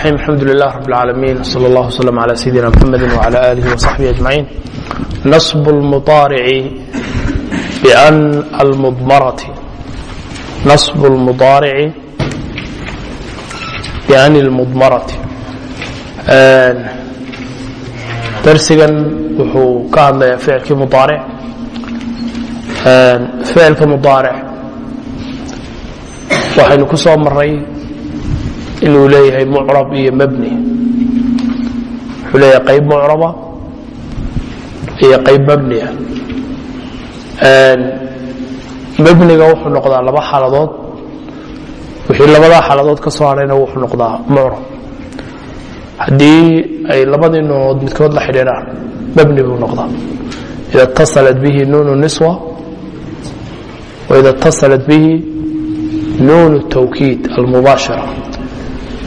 الحمد لله رب العالمين صلى الله وسلم على سيدنا محمد وعلى آله وصحبه أجمعين نصب المضارع بأن المضمرة نصب المضارع بأن المضمرة darsigan wuxuu ka hadlayaa ficilkii mudaaric ficilka mudaaric waxaynu ku soo maray inuu leeyahay mucrab iyo mabni wuxuu leeyahay qayb mucraba iyo qayb mabniya mabniga wuxuu noqdaa laba xaaladood wixii labadaa xaaladood ka soo hadhayna wuxuu noqdaa mucrab haddii ay labadii nuunood midkood la xidhiidhaan mabni buu noqdaa ida اtaصalat bihi nuunu niswa waida اtaصalat bihi nuun الtawkiid almubaashira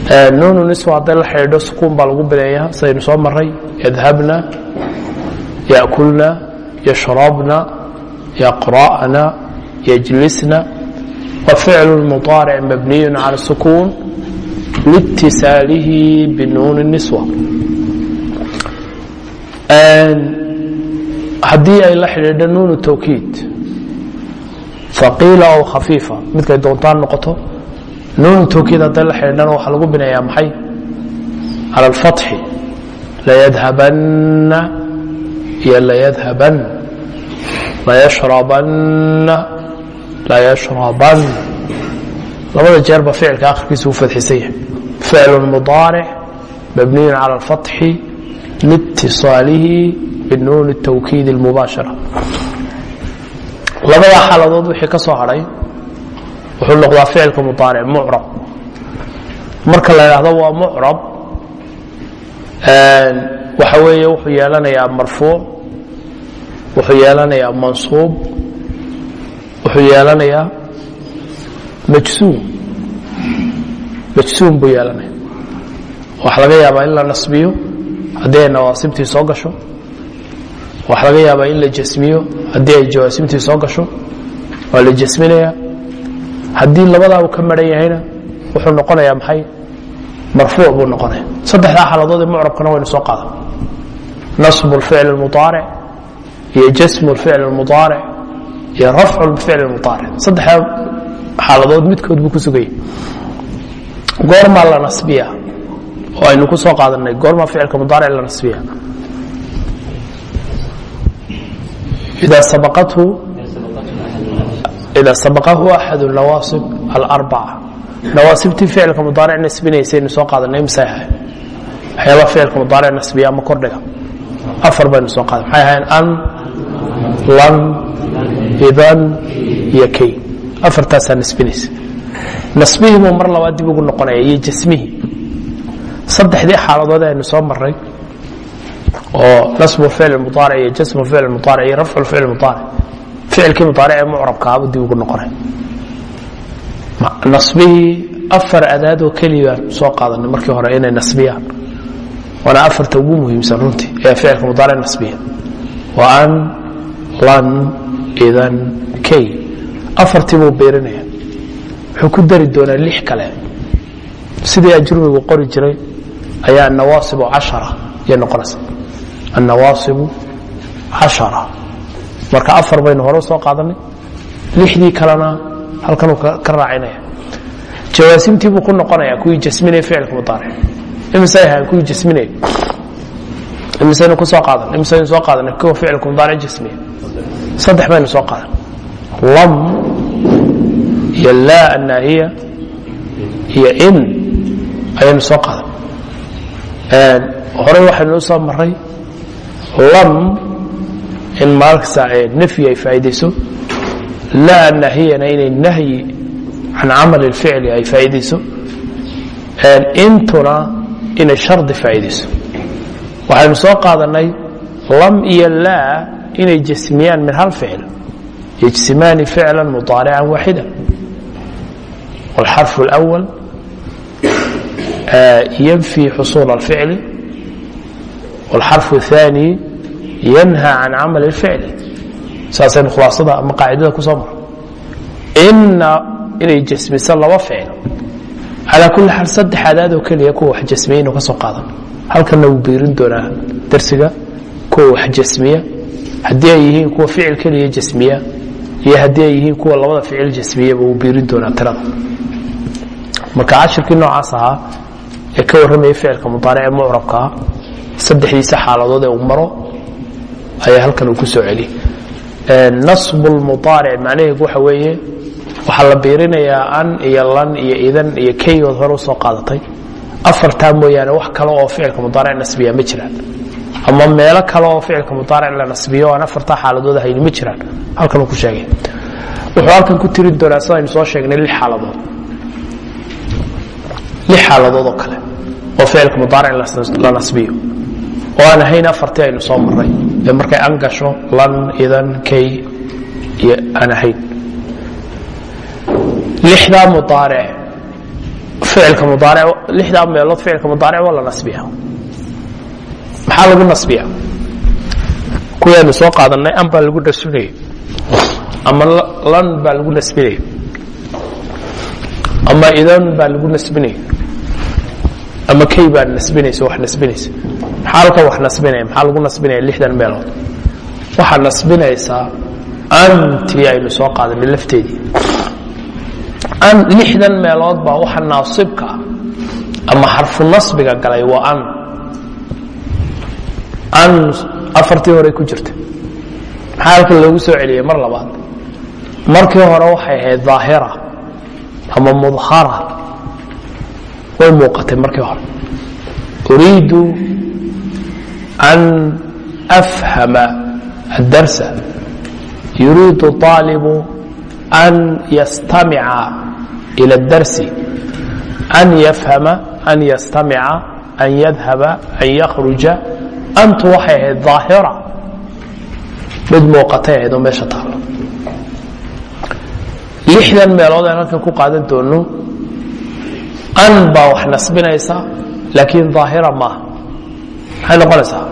nuununis hadda la xidhiidho sukuun baa lagu bileeyaa sidaynu soo maray yadhabna yakulna yashrabna yaqra'na yajlisna. Wa ficlu mudaaric mabniyu cala sukuun liitisaalihi binuuni niswa. Haddii ay la xidhiidho nuunu tawkiid aqiila ow khafiifa midkay doontaan noqoto nuun tawkiid hadday la xidhiidhana waxaa lagu bineeyaa maxay cala alfatxi layadhabanna iyo layadhaban layashrabanna layashraban labada jeerba ficilka akhirkiisa uu fadxisan yahay ficlu mudaaric mabniyu cala alfatxi liitiصaalihi binuuni الtawkiid اlmubaashara labadaa xaaladood wixii ka soo hadhay wuxuu noqdaa ficilka mudaaric mucrab. Marka la idhaahdo waa mucrab waxa weeye wuxuu yeelanayaa marfuuc wuxuu yeelanayaa mansuub wuxuu yeelanayaa majsuum majsuum buu yeelanaya waxa laga yaabaa in la nasbiyo haddii ay nawaasibtii soo gasho. Waxa laga yaabaa in la jasmiyo haddii ay jawaasimtii soo gasho waa la jasminaya haddii labadaa uu ka maran yahayna wuxuu noqonayaa maxay marfuuc buu noqonaya saddexdaa xaaladood ee mucrabkana waynu soo qaadan nasbu اlficl اlmuطaaric iyo jasmu اlficl اlmuطaaric iyo rafcu اlficl اlmuطaaric saddexdaa xaaladood midkood buu ku sugaya goormaa la nasbiya oo aynu ku soo qaadanay goormaa ficilka mudaaric la nasbiya إida sabaqathu ida sabaqahu axad nawaasib alarbaca nawaasibtii ficilka mudaaric nasbinaysaynu soo qaadanay misay ahayn waxyaabaa ficilka mudaaric nasbiya ama kordhiga afar baynu soo qaadan maxay ahayn an lan idan iyo kay afartaasaa nasbinaysa nasbihii buu mar labaad dib ugu noqonaya iyo jasmihii saddexdii xaaladood aynu soo maray oo nasbu ficl muaaric iyo jasmu ficl muaaric iyo rafcu ficl muaaric ficilkii muaaric ee mucrabkaaba dib ugu noqonay. Nasbihii afar adaadoo keliyaan soo qaadanay markii hore inay nasbiyaan. Waana afarta ugu muhiimsan runtii ee ficilka mudaaric nasbiya. Waa an lan idan kay afartii buu biirinaya. Wuxuu ku dari doonaa lix kale. Sidii ajrumigu qori jiray ayaa nawaasibu cashara yay noqonaysa. Annawaasibu cashara marka afar baynu hore soo qaadanay lixdii kalena halkanuu ka raacinaya jawaasimtii buu ku noqonaya kuwii jasminaya ficilka mudaaric imisay ahayn kuwii jasminaya imisaynu ku soo qaadan imisaynu soo qaadanay kuwa ficilka mudaaric jasmiya saddex baynu soo qaadan. Lam iyo laa annaahiya iyo in ayaynu soo qaadan. Horey waxaynu u soo maray lam in maalkasta nafyi ay faa'iidayso laa nahiyana inay nahyi can camal اlficli ay faa'iidayso intuna inay shardi faa'iidayso waxaynu soo qaadanay lam iyo laa inay jasmiyaan min hal ficl yajsimaani ficla muطaarica waaxida wاlxarfu اlأwal ynfي xusuul الficli wاlxarfu الثaanي yanha can camal اficli saasaynu khulaasada ama qaacidada ku soo maro na inay jasmiso laba ficil calaa kulli xaal saddex keliya kuwa wax jasmiya inuu ka soo qaadan halkanna wuu biirin doonaa darsiga kuwa wax jasmiya. Haddii ay yihiin kuwa ficil keliya jasmiya iyo haddii ay yihiin kuwa labada ficil jasmiyaba wuu biirin doonaa tirada. Marka cashirkii noocaas ahaa ee ka warramaya ficilka mudaaric ee mucrabka ah saddexdiisa xaaladood ee uu maro ayaa halkan uu ku soo celiyey nasbu lmudaaric macnaheedu waxa weeye waxaa la biirinayaa an iyo lan iyo idan iyo keygood hore u soo qaadatay. Afartaa mooyaane wax kale oo ficilka mudaaric nasbiya ma jiraan. Ama meelo kale oo ficilka mudaaric la nasbiyo aan afartaa xaaladood ahayni ma jiraan. Halkan uu ku sheegay. Wuxuu halkan ku tirin doonaa sidaynu soo sheegnay lix xaaladood. Lix xaaladood oo kale oo ficilka mudaaric la nasbiyo oo aan ahayn afartii aynu soo marray. Ee markay an gasho lan idan kay aan ahayn. Lixdaa mudaaric ficilka mudaaric lixdaa meelood ficilka mudaaric waa la nasbiya maxaa lagu nasbiya kuwaanu soo qaadanay an baa lagu nasbinaya ama lan baa lagu nasbinaya ama idan baa lagu nasbinaya ama kay baa nasbinaysa wax nasbinaysa maxaa halkan wax nasbinaya maxaa lagu nasbinaya lixdan meelood? Waxaa nasbinaysaa antii aynu soo qaadanay lafteedii an lixdan meelood baa waxa naasibka ama xarfu nasbiga galay waa an. An afartii hore ku jirta. Maxaa halkan loogu soo celiyey mar labaad. Markii hore waxay ahayd daahira ama mudhara way muuqatay markii hore. Uriidu an afhama addarsa yuriidu طaalibu an yastamica ila اdarsi an yafhama an yastamica an yadhaba an yakhruja antu waxay ahayd daahira mid muuqatay ahayd oo meesha taalo lixdan meelood aan halkan ku qaadan doono an baa wax nasbinaysa laakiin daahira maaha maxay noqonaysaa?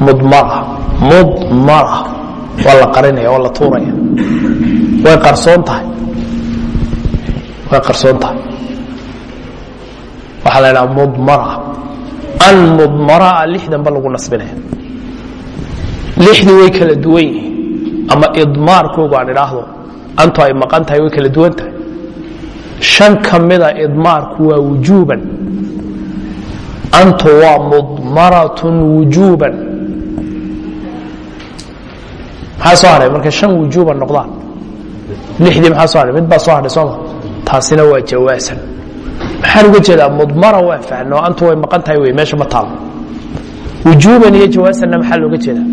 Mudmara mudmara waa la qarinaya waa la tuuraya. Way qarsoon tahay. Way qarsoon tahay. Waxaa la idhaha mudmara an mudmaraa lixdan ba lagu nasbinaya lixdii way kala duwan yihiin. Ama idmaarkoogu aan idhaahdo antu ay maqan tahay way kala duwan tahay. Shan ka idmaarku waa wujuuban antu waa wujuuban maxaa soo hadhay markay shan wujuuban noqdaan lixdii maxaa soo hadhay mid baa soo hadhay sooma taasina waa jawaasan maxaan uga jeedaa mudmara waa fahno antu way maqan tahay wey meesha ma taalo wujuuban iyo jawaasanna maxaa looga jeedaa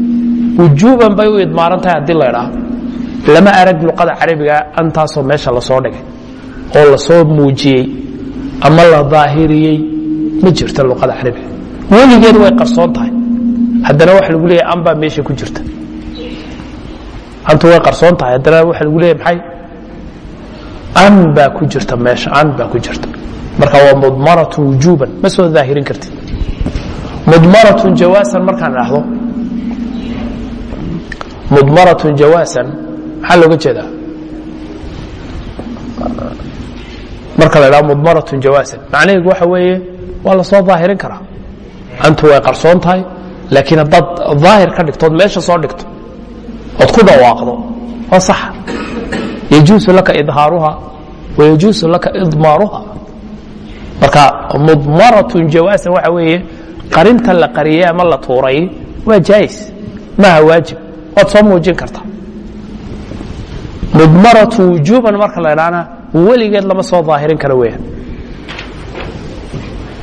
wujuuban bay u idmaaran tahay haddii la idhaa lama arag luqada carabiga antaasoo meesha la soo dhigay oo la soo muujiyey ama la daahiriyey ma jirto luqada carabiga weligeed way qarsoon tahay. Haddana waxa lagu leeyahy an baa meesha ku jirta. Antu way qarsoon tahay. Haddana waxa lagu leeyahy maxay? An baa ku jirta meesha an baa ku jirta. Marka waa mudmaratun wujuuban ma soo daahirin kartid mudmaratun jawaasan markaan idhaahdo mudmaratun jawaasan maxaa looga jeedaa? Marka la idhaho mudmaratun jawaasan. Macnaheedu waxa weeye waa la soo daahirin karaa. Antu way qarsoon tahay laakiin haddaad daahir ka dhigto ood meesha soo dhigto ood ku dhawaaqdo waa sax. Yajuusu laka idhaaruha wayajuusu laka idmaaruha. Marka mudmaratun jawaasan waxa weeye qarinta la qariyey ama la tuuray waa jaais maaha waajib waad soo muujin kartaa mudmaratu wujuuban marka la idhaana weligeed lama soo daahirin karo weeyaan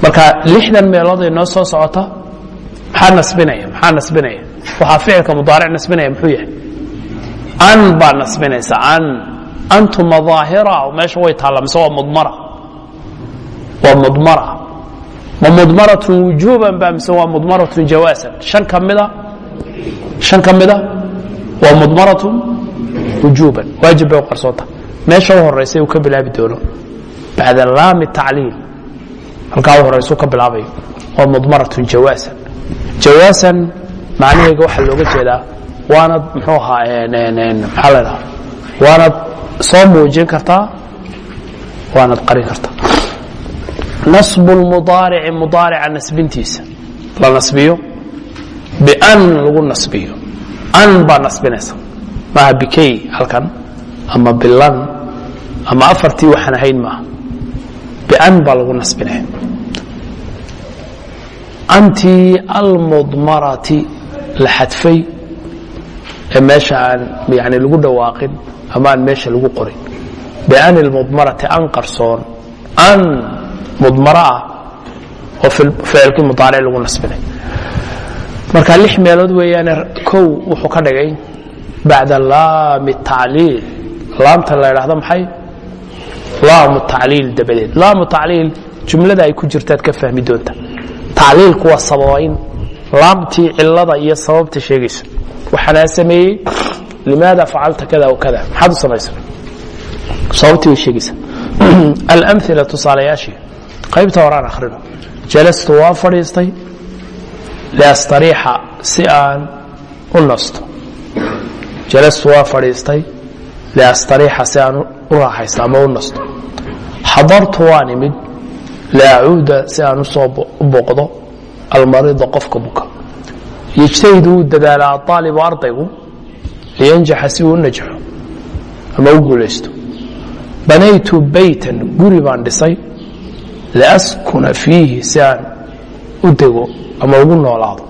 marka lixdan meelood ay noo soo socota maxaa nasbinaya? Maxaa nasbinaya? Waxaa ficilka mudaaric nasbinaya muxuu yahay? An baa nasbinaysa an. Antuma daahira meesha way taalla mise waa mudmara. Waa mudmara. Ma mudmaratun wujuuban ba mise waa mudmaratun jawaasan? Shan ka mida? Shan ka mida? Waa mudmaratun wujuuban. Waajib bay u qarsoonta. Meesha u horeysay uu ka bilaabi doono. Bacda laami tacliil halkaa horeysu ka bilaabayo waa mudmaratun jawaasan. Jawaasan macnaheega waxaa looga jeedaa waanad muxuu ahaa maxaa la dhaha waanad soo muujin kartaa waanad qarin kartaa nasbu lmudaarici mudaarica nasbintiisa. La nasbiyo? Bian lagu nasbiyo. An baa nasbinaysa. Maaha bikay halkan ama bilan ama afartii waxaan ahayn maaha bian baa lagu nasbinaya antii almudmarati la xadfay ee meesha aan yani lagu dhawaaqin ama aan meesha lagu qorin bian ilmudmarati an qarsoon an mudmaro ah oo ficilkii mudaaric lagu nasbinay marka lix meelood weeyaane kow wuxuu ka dhigay bacda laami tacliil laamta la idhaahdo maxay laamu tacliil dabadeed. Laamu tacliil jumlada ay ku jirtaad ka fahmi doonta. Tacliilku waa sababayn laamtii cilada iyo sababta sheegaysa. Waxaanaa sameeyey limaada facalta kada o kada. Maxaad u samaysa sababtii way sheegaysa alamila tusaalayaashii. Qaybta horaan akhrino jalastu waa fadhiistay liastariixa si aan u nasto. Jalastu waa fadhiistay liastariixa si aan u raaxaysto ama u nasto xadartu waan imid liacuuda si aan u soo booqdo almarida qofka buka yejtahid wuu dadaalaa aalibu ardaygu liyanjaxa si uu u najxo ama u guulaysto banaytu baytan guri baan dhisay liaskuna fiihi si aan u dego ama ugu noolaado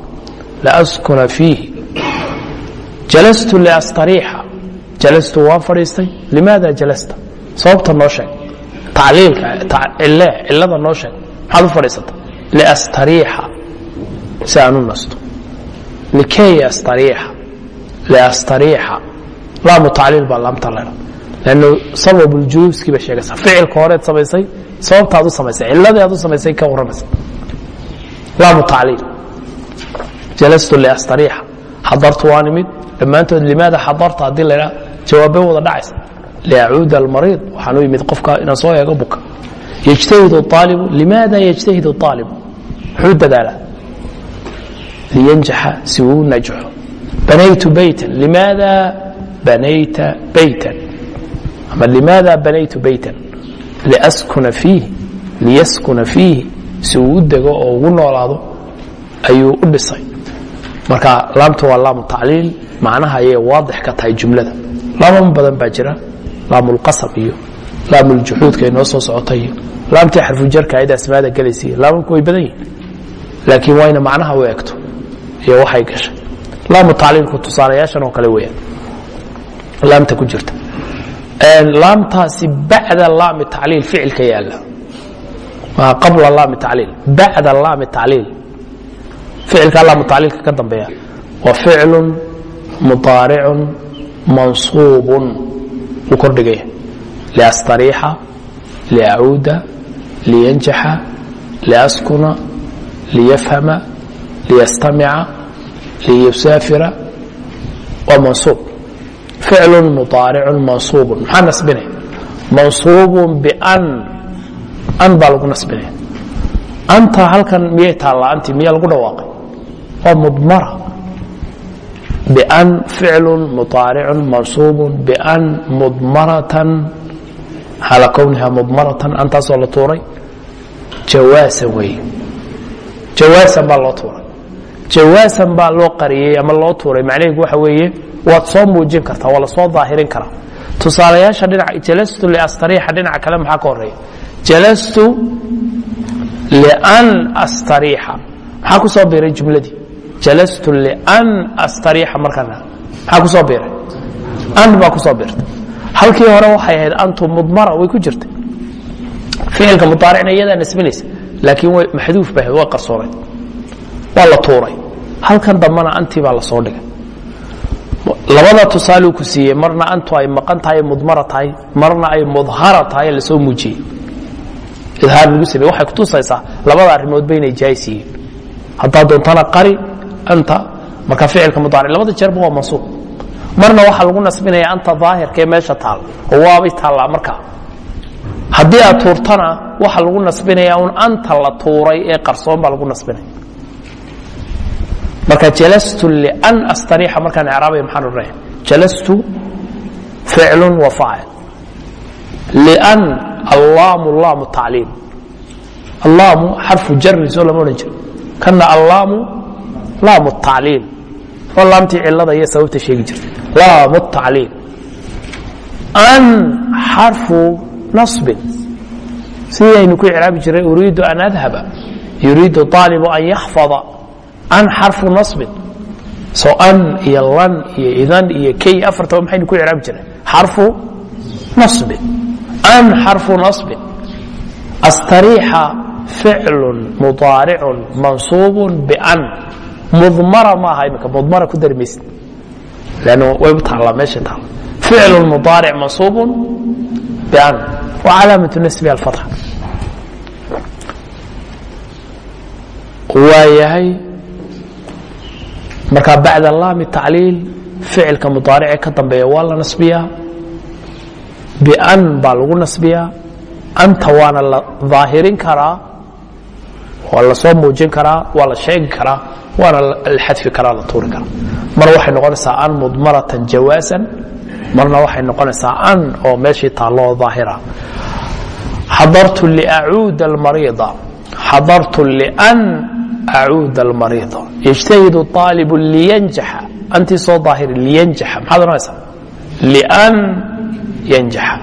liaskuna fiihi jalastu liastariixa jalastu waa fadhiistay? Limaada jalasta? Sababta noo sheeg. Tacliilka cille cillada noo sheeg. Maxaad u fadhiisata liastariixa. Si aan u nasto. Likay astariixa. Liastariixa. Laamu tacliil baa laamta ledha lannu sabab ljuluuskii bay sheegaysaa ficilka horeed samaysay sababtaad u samaysay cilladii aad u samaysay ka warramaysa laamu tacliil. Jalastu liastariixa. Xadartu waan imid dhammaantood limaada xadarta haddii la idhaha jawaabay wada dhacaysa. liyacuuda almariid waxaan u yimid qofka inaan soo eego buka. yajtahid اaalibu limaada yajtahid اaalibu muxuu dadaalaa liyanjaxa si uu najaxo banaytu baytan limaada banayta baytan ama limaada banaytu baytan liaskuna fiihi liyaskuna fiihi si uu u dego oo ugu noolaado ayuu u dhisay. Marka laamtu waa laam tacliil macnaha ayay waadix ka tahay jumlada laamo badan baa jira. Laamu lqasab iyo laamu ljuxuudka inoo soo socota iyo laamtii xarfujarka ayada asmaada gelaysa iyo laamamku way badan yihiin laakiin waa ina macnaha u egto iyo waxay gashay. Laamu tacliilku tusaalayaashan oo kale weeyaan. Laamta ku jirta. Laamtaasi bacda laami tacliil ficilka yaalla maa qabla laami tacliil bacda laami tacliil. Ficilka laamu tacliilka ka dambeeya waa ficlu mudaaricun mansuubun wuu kordhigaya liastariixa liacuuda liyanjaxa liaskuna liyafhama liyastamica liyusaafira. Waa mansuub. Ficlu mudaaricun mansuubun. Maxaa nasbinaya mansuubun bian. An baa lagu nasbinaya anta halkan miyay taallaa? Anti miyaa lagu dhawaaqay? Waa mudmara bian ficlu mudaaricun mansuubun bian mudmaratan xaala kowniha mudmaratan antaasoo la tuuray jawaasan wey jawaasan baa loo tuuray jawaasan baa loo qariyey ama loo tuuray macnaheedu waxa weeye waad soo muujin kartaa waa la soo daahirin karaa tusaalayaasha dhinaca jalastu liastariixa dhinaca kale maxaa ka horreeya jalastu lian astariixa maxaa ku soo biiray jumladii jalastu lian astariixa markana. Maxaa ku soo biiray? An baa ku soo biirtay. Halkii hore waxay ahayd antu mudmara way ku jirtay. Ficilka mudaaricna iyadaa nasbinaysa laakiin way maxduuf bay ahayd waa qarsoonay waa la tuuray. Halkan dambana antii baa la soo dhigay. Labada tusaaluu ku siiyey marna antu ay maqan tahay mudmara tahay marna ay mudhara tahay la soo muujiyey. Idhaar lagu samey waxay kutusaysaa labada arrimoodba inay jaais yihiin. Haddaa doontana qari anta marka ficilka mudaaric labada jeerba waa mansuub. Marna waxaa lagu nasbinaya anta daahirka ee meesha taal oo waabay taallaa markaa haddii aad tuurtana waxaa lagu nasbinaya un anta la tuuray ee qarsoon baa lagu nasbinaya. Marka jalastu lian astariixa markaan icraabaya maxaan odhanaya jalastu ficlu wa faacil. Lian allaamu laamu tacliim. Allaamu xarfu jarin soo lama odhan jiro kana allaamu laamu tacliil. Oo laamtii cilada iyo sababta sheegi jirtay. Laamu tacliil. An xarfu nasbin. Sidii aynu ku icraabi jiray uriidu an adhaba yuriidu aalibu an yaxfada. An xarfu nasbin. So an iyo lan iyo idan iyo kay afartaba maxaynu ku icraabi jiray. Xarfu nasbin. An xarfu nasbin. Astariixa ficlu mudaaricu mansuub ban mudmara maaha imika mudmara ku dari maysid. Lan way u taallaa meesha taalla ficlu mudaaric mansuub ban wa calaamatu nasbiha alfatxa. Waa yahay markaa bacda laami tacliil ficilka mudaarice ka dambeeya waa la nasbiyaa. Bian baa lagu nasbiyaa. Anta waana la daahirin karaa waa la soo muujin karaa waa la sheegi karaa waana la xadfi karaa la tuuri karaa mar waxay noqonaysaa an mudmaratan jawaasan marna waxay noqonaysaa an oo meeshii taalloo daahira. Xadartu liacuuda almariida. Xadartu lian acuuda almariida. Yجtahidu طaalibu liyanjaxa. Antii soo daahiri liyanjaxa. Maxaad ohanaysaa lian yanjaxa.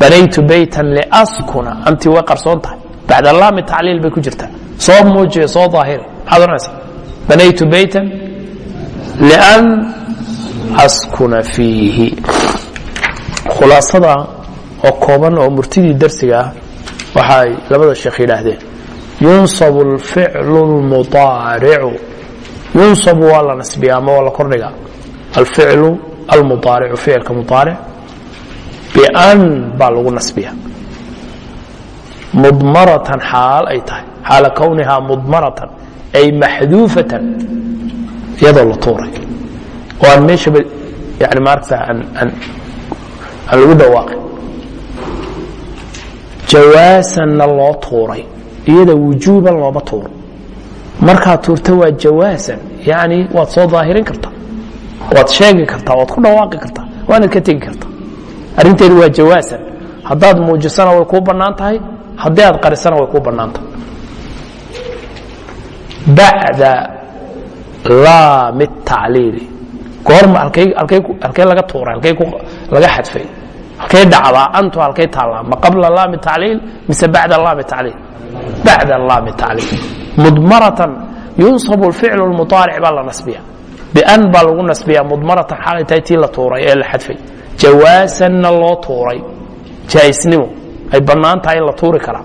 Banaytu baytan liaskuna. Antii way qarsoon tahay. Bacda laami tacliil bay ku jirtaa. Soo muujiya soo daahiri. Maxaad ohanaysaa banaytu baytan lian askuna fiihi khulaasada oo kooban oo murtidii darsiga ah waxaay labada sheekh yidhaahdeen yunsab alficlu lmuaaricu yunsabu waa la nasbiya ama waa la kordhiga alficlu almuaaricu ficilka muaaric bian baa lagu nasbiya mudmaratan xaal ay tahay xaala kownihaa mudmaratan ay maxduufatan iyadoo la tuuray. Oo aan meeshaba yani maaragta aan lagu dhawaaqin. Jawaasanna loo tuuray iyada wujuuban looma tuuro markaad tuurta waa jawaasan yani waad soo daahirin kartaa waad sheegi kartaa waad ku dhawaaqi kartaa waanaad ka tegi kartaa arrinteedu waa jawaasan. Haddaad muujisana way kuu bannaan tahay haddii aad qarisana way kuu bannaan tahay bacda laami tacliili goorma halkee laga tuuray laga xadfay. Halkee dhacdaa antu halkee taallaa ma qabla laami tacliil mise bacda laami tacliil bacda laami tacliil mudmaratan yunsabu alficlu lmuaaric baa la nasbiya. Bian baa lagu nasbiya mudmaratan xaalay tahay tii la tuuray ee la xadfay. Jawaasanna loo tuuray. Jaaisnimo ay bannaan tahay in la tuuri karaa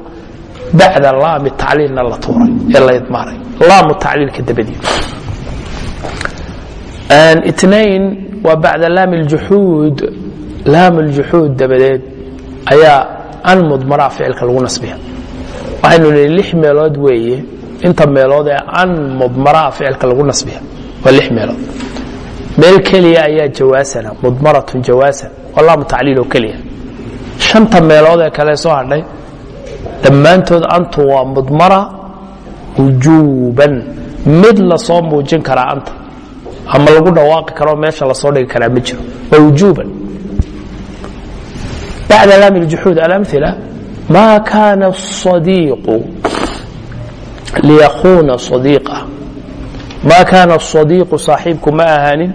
bacda laami tacliilna la tuuray ee la idmaaray laamu tacliilka dabadii itnain waa bacda laami ljuxuud laam ljuxuud dabadeed ayaa an mudmaraa ficilka lagu nasbiya waxaynu nihi lix meelood weeye inta meelood ee an mudmaraa ficilka lagu nasbiya waa lix meelood meel keliya ayaa jawaasana mudmaratun jawaasan waa laamu tacliil oo keliya shanta meelood ee kale soo hadhay dhammaantood antu waa mudmara wujuuban mid lasoo muujin karaa anta ama lagu dhawaaqi karoo meesha lasoo dhigi karaa ma jiro waa wujuuban bacda laami ljuxuud alamila ma kaana الصadiiqu liyakuuna صadiiqah ma kaana الصadiiqu saaxiibku ma ahaanin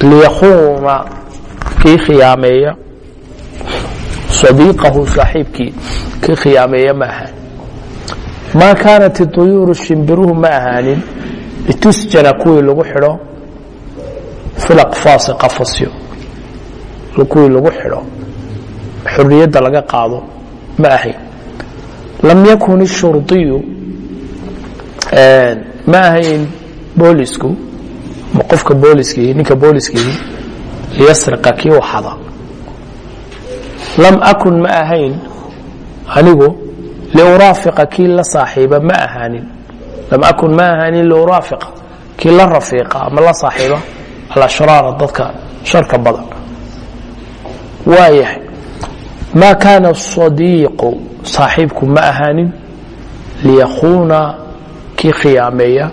liyakuuna kii khiyaameeya sadiiqahu saaxiibkii ka khiyaameeya ma ahaan maa kaanat iduyuuru shimbiruhu ma ahaanin litusjana kuwii lagu xidho filaqfaasi qafasyo kuwii lagu xidho xurriyadda laga qaado ma ahayn lam yakun ishurdiyu ma ahayn boolisku qofka booliskihi ninka booliskihi liyasriqa kii waxada lam akun ma ahayn. Anigu liuraafiqa kii la saaxiiba ma ahaanin. Lam akun ma ahaanin liuraafiqa kii la rafiiqa ama la saaxiiba alashraara dadka sharka badan. Waayahay maa kaana sadiiqu saaxiibku ma ahaanin? Liyakuuna kii khiyaameeya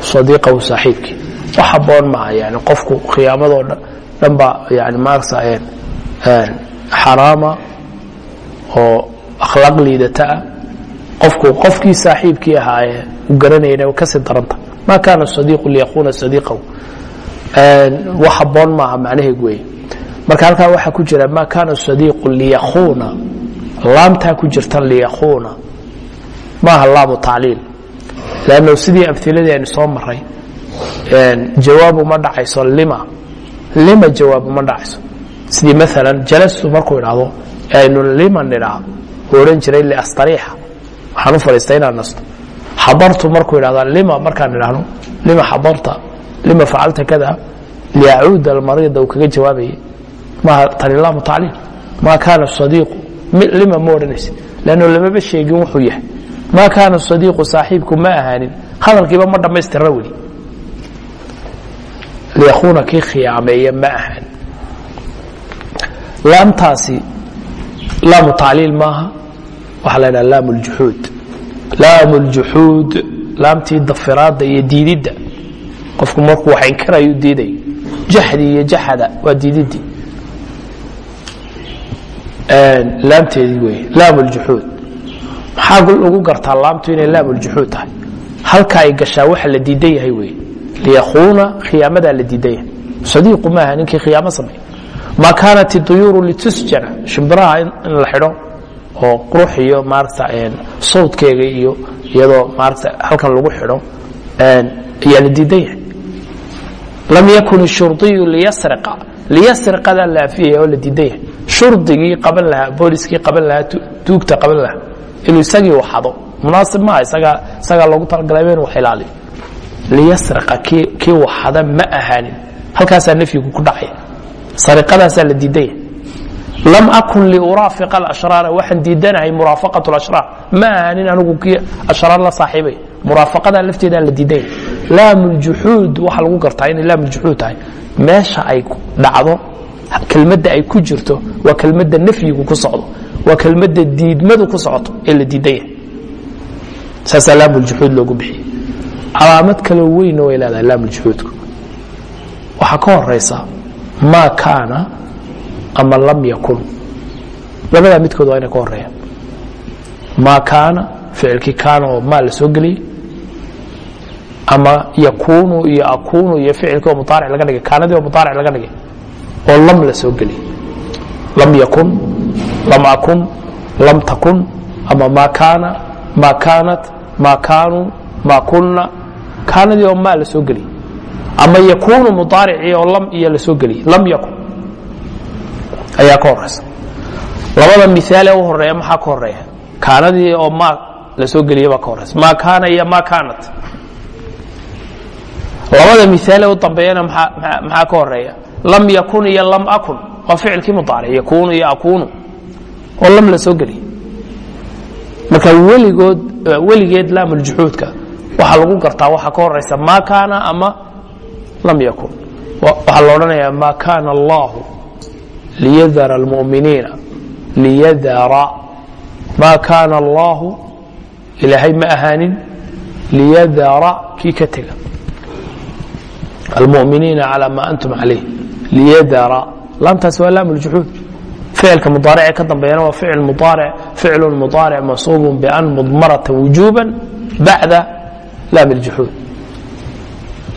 sadiiqahu saaxiibkii. Wax haboon maaha yani qofku khiyaamadoo dhan baa yani maaragta xaraama oo akhlaaq liidataa qofku qofkii saaxiibkii ahaa ee u garanayna ka sii daranta. Ma kaana sadiiqu liyakuuna sadiiqahu wax haboon maaha macnaheegu wey marka halkaa waxaa ku jira ma kaana sadiiqu liyakuuna laamtaa ku jirta liyakuuna maaha laamu tacliil. Lanno sidii amhiladii aynu soo maray jawaabu ma dhacayso lima lima jawaabu ma dhacayso sidii maalan jalastu markuu idhaahdo aynu lima nidhaa uu odhan jiray liastariixa waxaan u fadhiistay inaan nasto. Xadartu markuu idhahda lima markaan idhaahno lima xadarta lima facalta kada liyacuuda almariida uu kaga jawaabayay maaha tani laamu tacliil? Maa kaana sadiiqu lima ma odhanaysa lanno lamaba sheegin wuxuu yahay. Maa kaana sadiiqu saaxiibku ma ahaanin. Hadalkiiba ma dhammaystira weli. Liyakuuna kii khiyaameeya ma ahaan laamtaasi laamu tacliil maaha waxaa la ydhaha laam ljuxuud laam ljuxuud laamtii dafiraadda iyo diididda. Qofku markuu wax inkirayu diiday. Jaxdi iyo jaxada waa diididii laamteedii wey laam ljuxuud maxaa lagu gartaa laamtu inay laam ljuxuud tahay? Halka ay gashaa waxa la diidan yahay wey liyakuuna khiyaamadaa la diidan yahay. Sadiiqu maaha ninkii khiyaamo samey ma kaanat iduyuuru litusjana shimbiraha in la xidho oo qurux iyo maarata sawdkeega iyo iyadoo maarata halkan lagu xidho ayaa la diidan yahay. Lam yakun ishurdiyu liyasriqa liyasriqadaa la afiyaya oo la diidan yahay. Shurdigii qaban lahaa booliskii qaban lahaa tuugta qaban lahaa inuu isagii waxado munaasib maaha isagaa isagaa loogu talagalay inuu wax liyasriqa kii waxada ma ahaanin. Halkaasaa nafyigu ku dhacaya sariqadaasaa la diidan yahay lam akun liuraafiqa alashraara waxaan diidanahay muraafaqat lashraar ma ahaanin anigu kii ashraar la saaxiibay. Muraafaqadaa lafteedaa la diidan yahay laamuljuxuud waxaa lagu gartaa inay laamuljuxuud tahay. Meesha ay dhacdo kelmadda ay ku jirto waa kelmadda nafyigu ku socdo. Waa kelmadda diidmadu ku socoto ee la diidan yahay saasaa laamuljuxuud loogu bixiyey. Calaamad kaloo weynna way leedahay laamuljuxuudku waxaa ka horaysa maa kaana ama lam yakun. Labadaa midkood waa inay ka horeeyaan maa kaana ficilkii kaana oo maa la soo ama yakunu iyo akunu iyo ficilkii oo muaaric laga dhigay kaanadii oo muaaric laga dhigay oo lam la soo lam yakun lam akun lam takun ama maa kaana maa kaanat maa kaanuu maa kunna kaanadii oo maa la soo ama yakunu muaaricii oo lam iyo la soo geliyey lam yakun. Ayaa ka horeysa labada miaal ee u horreeya maxaa ka horreeya kaanadii oo maa la soo geliya baa ka horeysa maa kaana iyo maa kaanat. Labada miaal ee u dambeeyana maxaa ka horreeya lam yakun iyo lam akun. Waa ficilkii muaaric yakunu iyo akunu. Oo lam la soo geliya marka weligood weligeed laamuljuxuudka waxaa lagu gartaa waxaa ka horeysa maa kaana ama lam yakun waxaa la odhanayaa maa kaana allahu liyadara almuminiina liyadara maa kaana allahu ilaahay ma ahaanin liyadara kii ka tega almuminiina calى ma antum calayh liyadara laamtaas waa laam ljuxuud ficilka mudaaricee ka dambeeyana waa ficil mudaaric ficlu mudaaric mansuub ban mudmarata wujuba bacda laam اljuxuud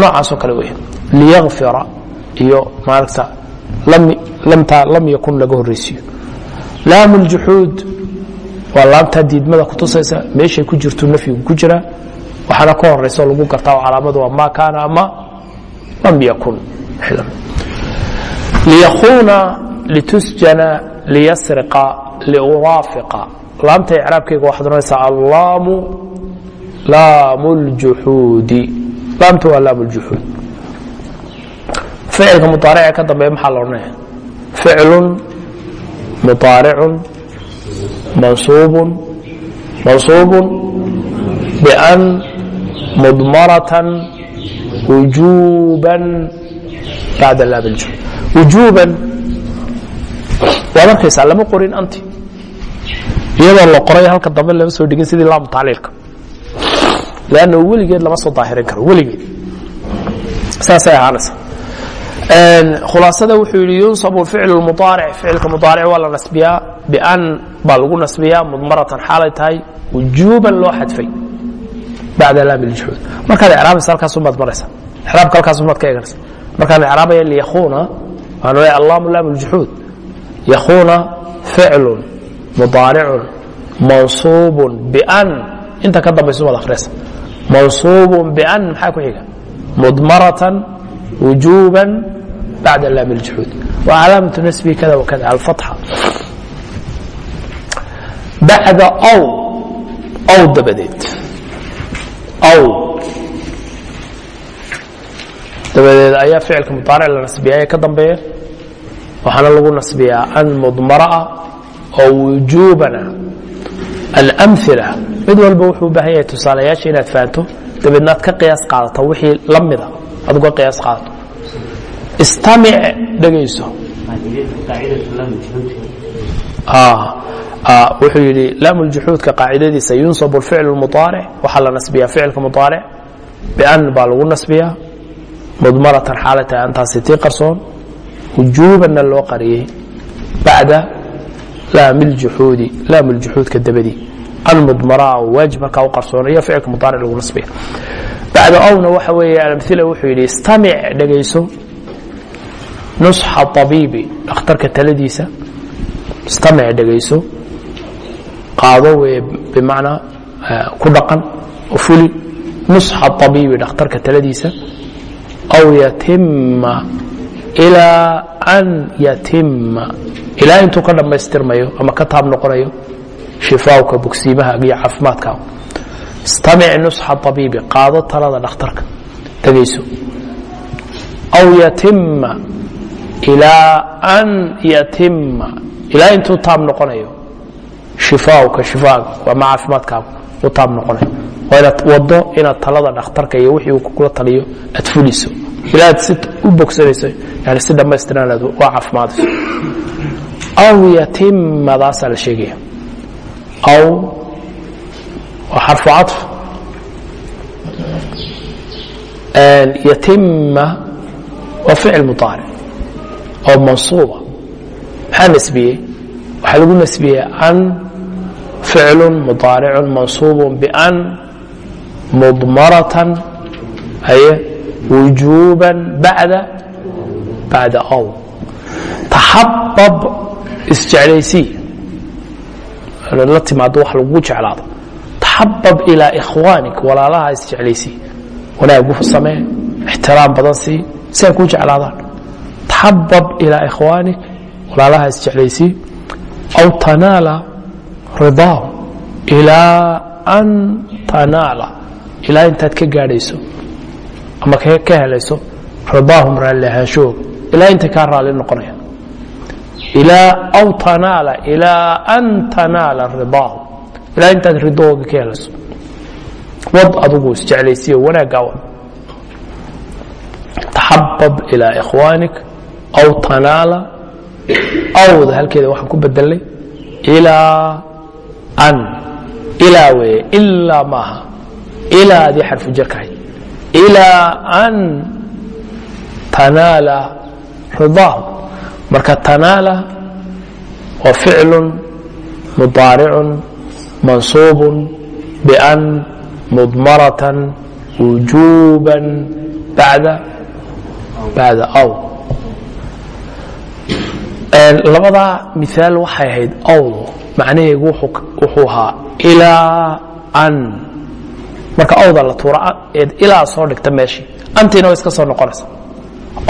noocaasoo kale wey liyakfira iyo maaragta lamtaa lam yakun laga horreysiiyo laam ljuxuud waa laamtaa diidmada kutusaysa meeshay ku jirto nafyigu ku jiraa waxaana ka horeysa oo lagu gartaa oo calaamadu waa ma kaana ama lam yakun. Liyakuna litusjana liyasriqa liuraafiqa. Laamta icraabkayga waxaad oranaysaa allaamu laam ljuxuudi laamtu waa laam ljuxuud ficilka mudaaricee ka dambeeya maxaa la odhanaya ficlun mudaaricun mansuubun mansuubun bian mudmaratan wujuban bacda laam iljuhud wujuban waad arkaysaa lama qorin anti. Iyadoo la qoray halka dambe lama soo dhigin sidii laamu tacliilka lanna weligeed lama soo daahirin karo weligeed saasay ahaanaysa khulaasada wuxuu yidhi yunsabu ficlu mudaaric ficilka mudaaric waa la nasbiyaa bian baa lagu nasbiyaa mudmaratan xaalay tahay wujuuban loo xadfay bacda laam iljuhuud markaad icraabaysa halkaasumaad maraysa icraabka halkaasumaad ka eeganaysa markaan icraabaya liyakuuna leeyahay allaamu laam iljuhuud yakuuna ficlun mudaaricun mansuubun bian inta ka dambaysa umaad akhriyaysa mansuubun bian maxaa ku xiga wujuuban bacda laam iljuhuud wa calaamatu nasbihi kada wakada alfatxa bacda ow ow dabadeed ow dabadeed ayaa ficilka mudaaric la nasbiya ee ka dambeeya waxaana lagu nasbiyaa an mudmara'a oo wujuubana alamila mid walba wuxuu u baahan yahay tusaalayaasha inaad fahanto dabeedna aad ka qiyaas qaadato wixii la mida aad uga qiyaas qaadato. Istamic dhegayso. Wuxuu yidhi laam ljuxuudka qaacidadiisa yunsabu ficl mudaaric waxaa la nasbiyaa ficilka mudaaric bian baa lagu nasbiyaa mudmaratan xaalata antaasi tii qarsoon wujuubanna loo qariyey bacda laam ljuxuudi laam ljuxuudka dabadii oo waajib markaa u qarsoon iyo ficilka mudaaric lagu nasbiya bacda owna waxa weeye alamila wuxuu yidhi istamic dhegayso nusxa abiibi dhakhtarka taladiisa. Istamic dhegayso qaado weye bimacnaa ku dhaqan fuli nusxa abiibi dhakhtarka taladiisa. Aw yatima ilaa an yatima ilaa intuu ka dhammaystirmayo ama ka taab noqonayo shifaawka bogsiimahaaga iyo caafimaadkaaga istamic nusxa abiibi qaado talada dhakhtarka. Dhegayso aw yatima ilaa an yatima ilaa intuu taab noqonayo. Shifaauka shifaaga ama caafimaadkaaga u taab noqonayo. Waa inaad wado inaad talada dhakhtarka iyo wixii uu kula taliyo aad fuliso. Ilaa aad si u bogsanayso yani si dhammaystiran aad u caafimaadayso aw yatimmadaasaa la sheegaya xarfu caطf yatima waa ficil mudaaric oo mansuuba. Maxaa nasbiyey? Waxaa lagu nasbiyey an ficlu mudaaricu mansuub ban mudmaratan haye wujuuba bacda bacda ow taxabab isjeclaysii la timaado wax lagugu jeclaado. Taxabab ilaa ikhwaanik walaalaha isjeclaysii wanaag u samee ixtiraam badan sii si ay kuu jeclaadaan. Taxabab ilaa ikhwaanik walaalaha isjeclaysii aw tanaala ridaahum ilaa an tanaala. Ilaa intaad ka gaadhayso ama ka helayso ridaahum raalli ahaanshahooga ilaa intay kaa raalli noqonayaan ilaa aw tanaala ilaa an tanaala ridaahum ilaa intaad ridahooga ka helayso wad adugu isjeclaysiiyo wanaaggaa wad taxabab ilaa ikhwaanik aw tanaala awda halkeeda waxaan ku bedelnay ilaa an ilaa weeye ilaa maaha. Ilaadii xarfu jarkahay ilaa an tanaala ridaahum marka tanaala waa ficlu mudaaricun mansuubun bian mudmaratan wujuuba bacda aw. Labadaa miaal waxay ahayd awdo macnaheegu wuxuu ahaa ilaa an. Marka awda la tuura ilaa soo dhigta meeshii antiina way iska soo noqonaysa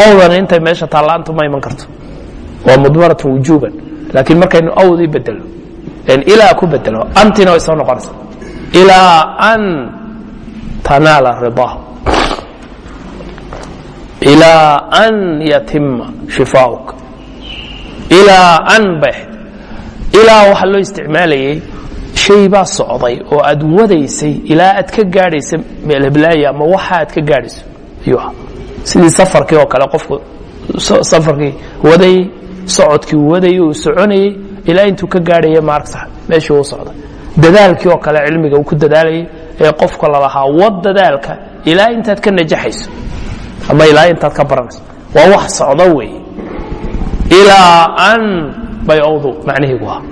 awdana intay meesha taalla antu ma iman karto waa mudmaratu wujuuban laakiin markaynu awdii bedelo ilaa ku bedelo antiina way soo noqonaysa. Ilaa an tanaala ridaah ilaa an yatima shifaa'uk. Ilaa an bay ilaa waxaa loo isticmaalayay shay baa socday oo aad wadaysay ilaa aad ka gaadhaysa meelheblaaya ama waxa aad ka gaadhayso ayuu ahaa sidii safarkii oo kale qofku safarkii wadayey socodkii uu wadayey uu soconayey ilaa intuu ka gaadhaya maaragta meeshii uu socday. Dadaalkii oo kale cilmiga uu ku dadaalayay ee qofka lalahaa wad dadaalka ilaa intaad ka najaxayso ama ilaa intaad ka baranayso. Waa wax socda wey ilaa an bay owdu macnihiigu ahaa.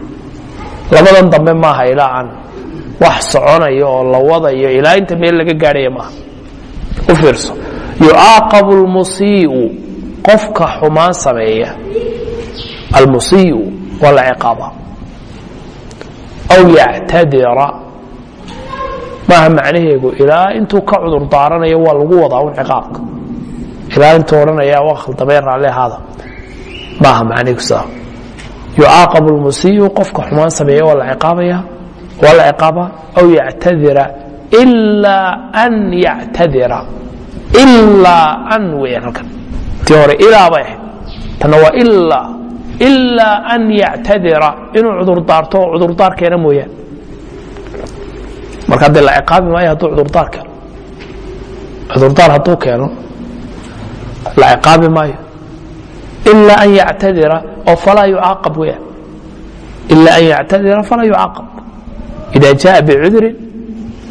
Labadan dambe maaha ilaa an. Wax soconayo oo la wadayo ilaa inta meel laga gaadhaya maaha. U fiirso. Yucaaqabu lmusii'u qofka xumaan sameeya almusii'u waa la ciqaaba aw yactadira maaha macnaheegu ilaa intuu ka cudur daaranayo waa lagu wadaa un ciqaabka ilaa intuu odhanaya waa khaldamee raalli ahaada maaha macnaheegu sidaa yucaaqabu lmusii'u qofka xumaan sameeya waa la ciqaabaya waa la ciqaabaa aw yactadira ilaa an yactadira ilaa an weeyaan halkan tii hore ilaa bay ahayd tanna waa ilaa ilaa an yactadira inuu cudurdaarto oo cudurdaar keena mooyaan marka dee la ciqaabi maayo hadduu cudurdaar keeno cudurdaar hadduu keeno la ciqaabi maayo ilaa an yactadira oo falaa yucaaqab weeyaan ilaa an yactadira falaa yucaaqab ida jaa bicudrin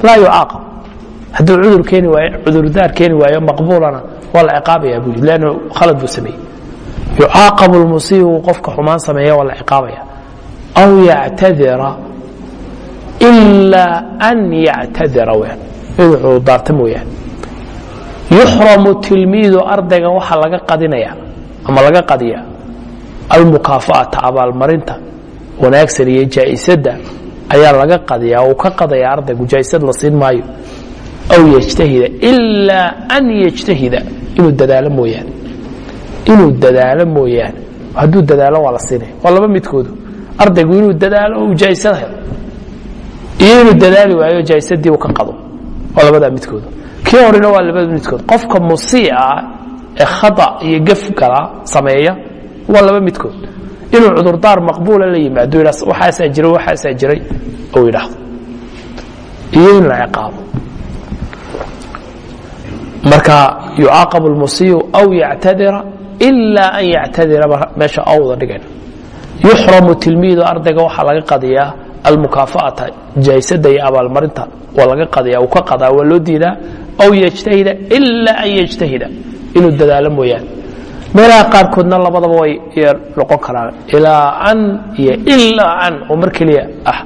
laa yucaaqab hadduu cudur keeni waayo cudurdaar keeni waayo maqbuulana waa la ciqaabaya buu yidhi leannu khalad buu sameeyey yucaaqabu lmusiibu qofka xumaan sameeya waa la ciqaabaya aw yactadira ilaa an yactadira weyan inuu cudurdaarta mooyaane yuxramu tilmiidu ardayga waxaa laga qadinaya ama laga qadiya almukaafa'ata abaalmarinta wanaagsan iyo jaa'isadda ayaa laga qadiyaa uu ka qadaya ardaygu jaa'isad la siin maayo aw yajtahida ilaa an yajtahida inuu dadaalo mooyaane inuu dadaalo mooyaane. Hadduu dadaalo waa la siinaya waa laba midkoodu. Ardaygu inuu dadaalo uu jaa'isad helo. Iyo inuu dadaali waayo jaa'isadii uu ka qado. Waa labadaa midkoodu. Kii horena waa labada midkood. Qofka musiica ee khata iyo gaf gala sameeya waa laba midkood. Inuu cudurdaar maqbuula la yimaado waxaasaa jiray waxaasaa jiray uu yidhaahdo. Iyo in la ciqaabo. Marka yucaaqabu lmusiiu aw yactadira ilaa an yactadira meesha awda dhigayna yuxramu tilmiidu ardayga waxaa laga qadiyaa almukaafa'ata jaysada iyo abaalmarinta waa laga qadiyaa uu ka qadaa waa loo diidaa aw yajtahida ilaa an yajtahida inuu dadaalo mooyaane. Meelaha qaarkoodna labadaba way noqon karaan ilaa an iyo ilaa an oo mar keliya ah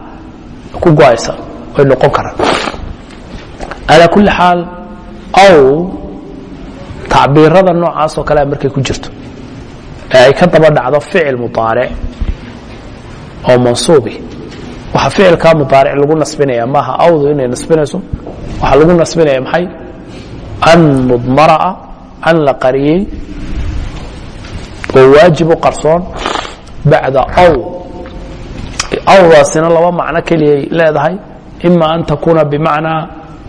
ku go'aysa way noqon karaan. Calaa kulli xaal aw tacbiirada noocaasoo kalea markay ku jirto ee ay ka daba dhacdo ficil mudaaric oo mansuubi. Waxaa ficilkaa mudaaric lagu nasbinaya maaha awdu inay nasbinayso waxaa lagu nasbinaya maxay? An mudmaraa an la qariyey oo waajib u qarsoon bacda aw. Awdaasina laba macno keliyay leedahay ima an takuuna bimacnaa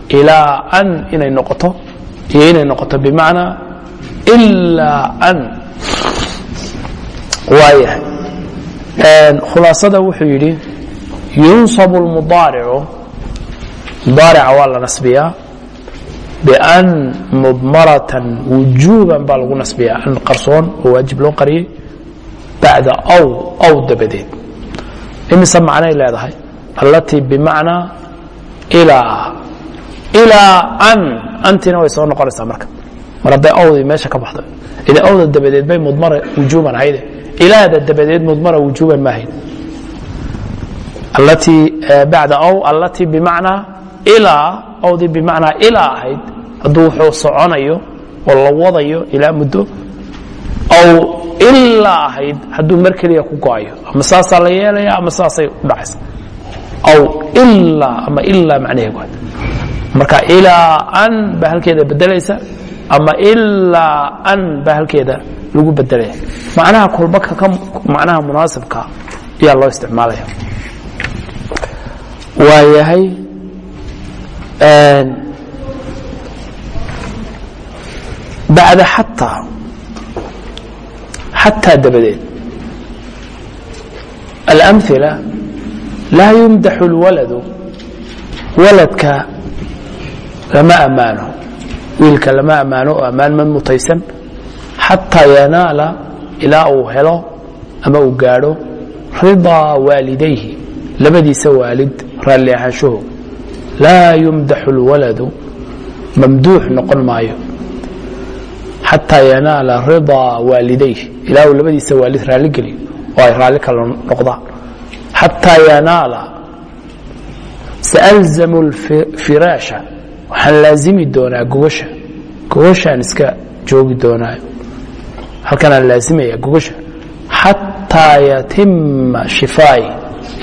ilaa an inay noqoto iyo inay noqoto bimacnaa ilaa an waayahay. Khulaasada wuxuu yidhi yunصab اlmudaaricu mudaarica waa la nasbiyaa ban mudmaratan wujuuban baa lagu nasbiyaa an qarsoon oo waajib loo qariyey bacda aw aw dabadeed. Imise macnay leedahay? Allatii bimacnaa ilaa ilaa an antina way soo noqonaysaa marka. Mar hadday awdii meesha ka baxdo. Ila awda dabadeed bay mudmara wujuuban ahayde ilaada dabadeed mudmara wujuuban ma ahayd. Allatii bacda aw allatii bimacnaa ilaa awdii bimacnaa ilaa ahayd. Hadduu wuxuu soconayo oo la wadayo ilaa muddo aw ilaa ahayd hadduu mar keliya ku go'ayo. Ama saasaa la yeelaya ama saasay u dhacaysa. Aw ilaa ama ilaa macnaheegu marka ilaa an baa halkeeda bedelaysa ama ilaa an baa halkeeda lagu bedelaya macnaha kolba ka macnaha munaasibka ayaa loo isticmaalaya. Waayahay bacda xataa xataa dabadeed. Alamila laa yumdaxu اlwaladu waladka lama ammaano. Wiilka lama ammaano oo ammaan ma mutaysan. Xataa yanaala ilaa uu helo ama uu gaadho ridaa waalidayhi labadiisa waalid raalli ahaanshaho laa yumdaxu اlwaladu mamduux noqon maayo. Xataa yanaala ridaa waalidayhi ilaa uu labadiisa waalid raalli geliyo oo ay raalli kala noqdaan xataa yanaala saalzamu lfiraasha waxaan laazimi doonaa gogasha gogashaan iska joogi doonaayo. Halkanaan laazimaya gogasha xataa yatima shifaa'i.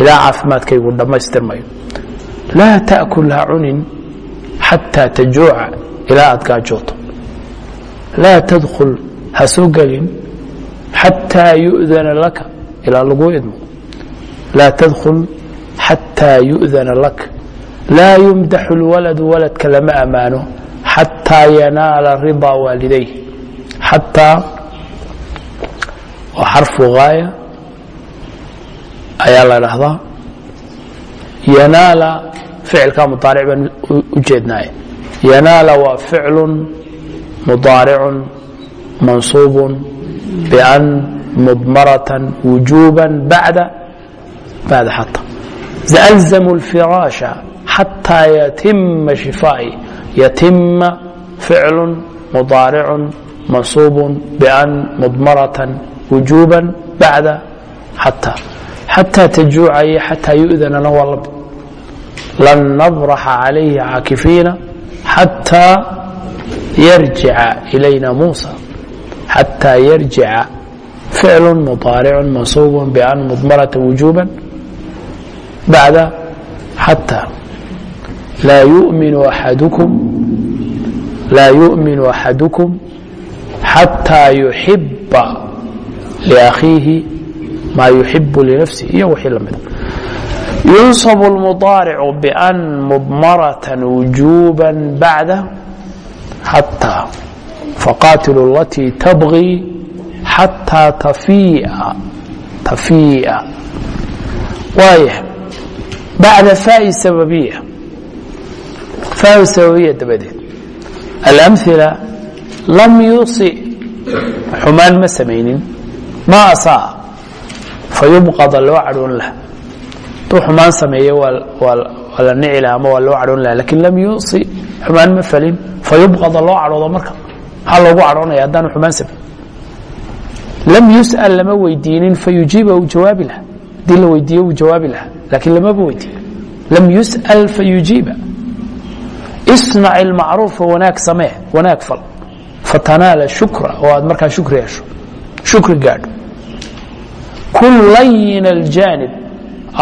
Ilaa caafimaadkaygu dhammaystirmayo. Laa ta'kul ha cunin xataa tajuuca ilaa aad gaajooto. Laa tadkhul ha soo gelin xataa yu'dana laka. Ilaa lagu idmo. Laa tadkhul xataa yu'dana lak laa yumdaxu اlwaladu waladka lama ammaano xataa yanaala ridaa waalidayh. Xataa waa xarfu gaaya ayaa la dhahdaa yanaala ficilka mudaaric baan u yanaala waa ficlu mudaaricu mansuub ban mudmaratan wujuba bacda bacda xata zalzamu اlfiraasha xataa yatima shifaa'i yatima ficlu mudaaricu mansuub ban mudmaratan wujuba bacda xata xataa tajuuca iyo xataa yu'danana waa la mid lan nabraxa calayhi caakifiina xataa yarjica ilayna muusa xataa yarjica ficlu mudaaricu mansuub ban mudmarata wujuba bacda xataa laa yuminu axadukum laa yu'minu axadukum xataa yuxiba liakhiihi maa yuxibu linafsihi iyo wixii la mida yunsab اlmudaaricu ban mudmarata wujuba bacda xataa faqaatilu alatii tabغii xataa tafiia tafiia waaya bacda faai sababiya faai sababiya dabadeed alamila lam yusi xumaan ma samaynin ma asaa fayubqada loo cadhoon laha hadduu xumaan sameeye waa la nici laha ama waa loo cadhoon laha laakiin lam yusi xumaan ma falin fayubqada loo cadhoodo marka maxaa loogu cadhoonaya haddaanu xumaan samayn lam yus'al lama weydiinin fayujiiba uu jawaabi laha haddii la weydiiye wuu jawaabi laha laakiin lamaba weydiin lam yus'al fayujiiba isnac ilmacruufa wanaag samee wanaag fal. Fatanaala shukra oo aad markaa shukri hesho shukri gaadho kun layin aljaanib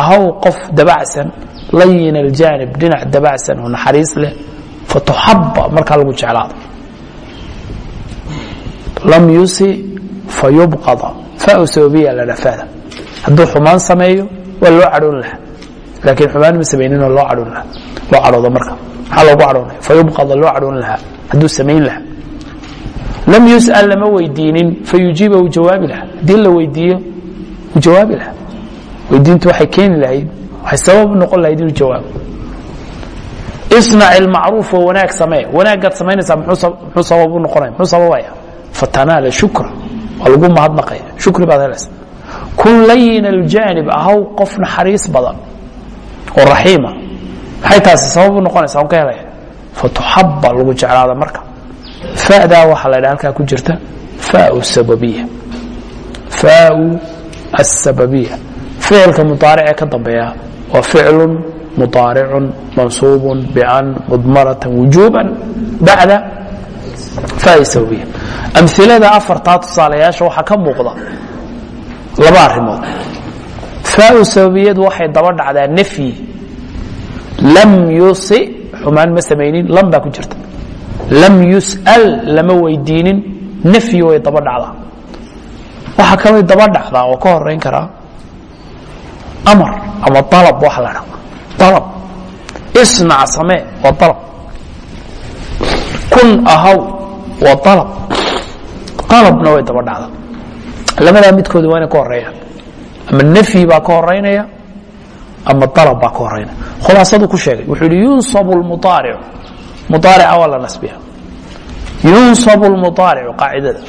ahaw qof dabacsan layin aljaanib dhinac dabacsan oo naxariis leh fatuxaba markaa lagu jeclaado lam yusi fayubqada fau sababiya la dhafaada hadduu xumaan sameeyo waa loo cadhoon laakiin xumaan ma samayninoo loo cadhoodo marka. Maxaa loogu cadhoonaya fayubqada loo cadhoon lahaa. Hadduu samayn lahaa. Lam yus'al lama weydiinin. Fayujiiba uu jawaabi lahaa. Haddii la weydiiyo uu jawaabi lahaa. Weydiintu waxay keeni lahayd waxay sabab u noqon lahayd inuu jawaabo. Isnac ilmacruufa wanaag samee. Wanaagaad samaynaysaa muxuu sabab u noqonaya muxuu sababaya fatanaala shukra waa lagu mahadnaqaya. Shukri baad helaysa kun layin aljaanib ahaw qof naxariis badan oo raxiima. Maxay taasi sabab u noqonaysaa on ka helaya fatuxaba lagu jeclaada marka. Fadaa waxaa la dha halkaa ku jirta fau sababiya fau asababiya ficilka mudaaricee ka dambeeya waa ficlu mudaaricu mansuub ban mudmarata wujuba bacda fai sababiya amilada afartaa tusaalayaasha waxaa ka muuqda laba arimood fau sababiyadu waxay daba dhacdaa nafyi lam yusi xumaan ma samaynin lam baa ku jirta. Lam yus'al lama weydiinin nafyi way daba dhacdaa. Waxaa kaloo daba dhacdaa oo ka horeyn karaa amar ama alab waxa la dhahda alab isnac samee waa alab kun ahaw waa alab alabna way daba dhacdaa. Labadaa midkooda waa inay ka horeeyaan ama nafyi baa ka horeynaya ama dalab baa ka horayna khulaasadu ku sheegay wuxuu yihi yunsabu lmuaaricu muaarica waa la nasbiya yunsabu lmuaaricu qaacidada.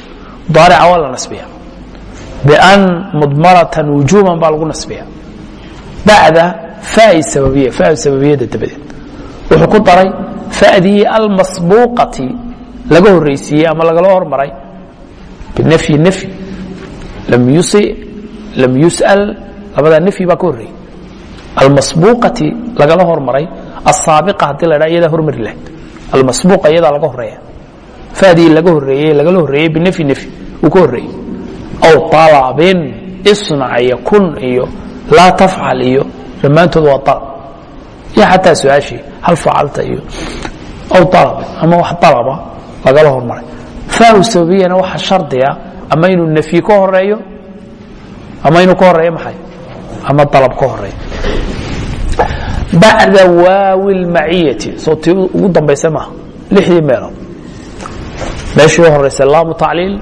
Muaarica waa la nasbiya ban mudmaratan wujuban baa lagu nasbiya bacda fai sababiya fa sababiyada dabadeed. Wuxuu ku daray fadii almasbuuqati laga horraysiiyey ama lagala hormaray binafyi nafyi lam yusi lam yus'al labadaa nafyi baa ka horreeyey almasbuuqati lagala hormaray asaabiqa haddii la dhaa iyadaa hormari lahayd almasbuuqa iyadaa laga horreeya fadii laga horeeyey lagala horreeyey binafyi nafyi uu ka horreeyey aw alabin isnac iyo kun iyo laa tafcal iyo dhammaantood waa alab iyo xataa su'aashii hal facalta iyo aw alabin ama wax alaba lagala hormaray. Fau sababiyana waxa shardiga ama inuu nafyi ka horeeyo ama inuu ka horeeyo maxay? Ama dalab ka horeeyo bacda waawi lmaciyati soo tii ugu dambaysa maaha lixdii meelood. Meeshii horeysa laamu tacliil.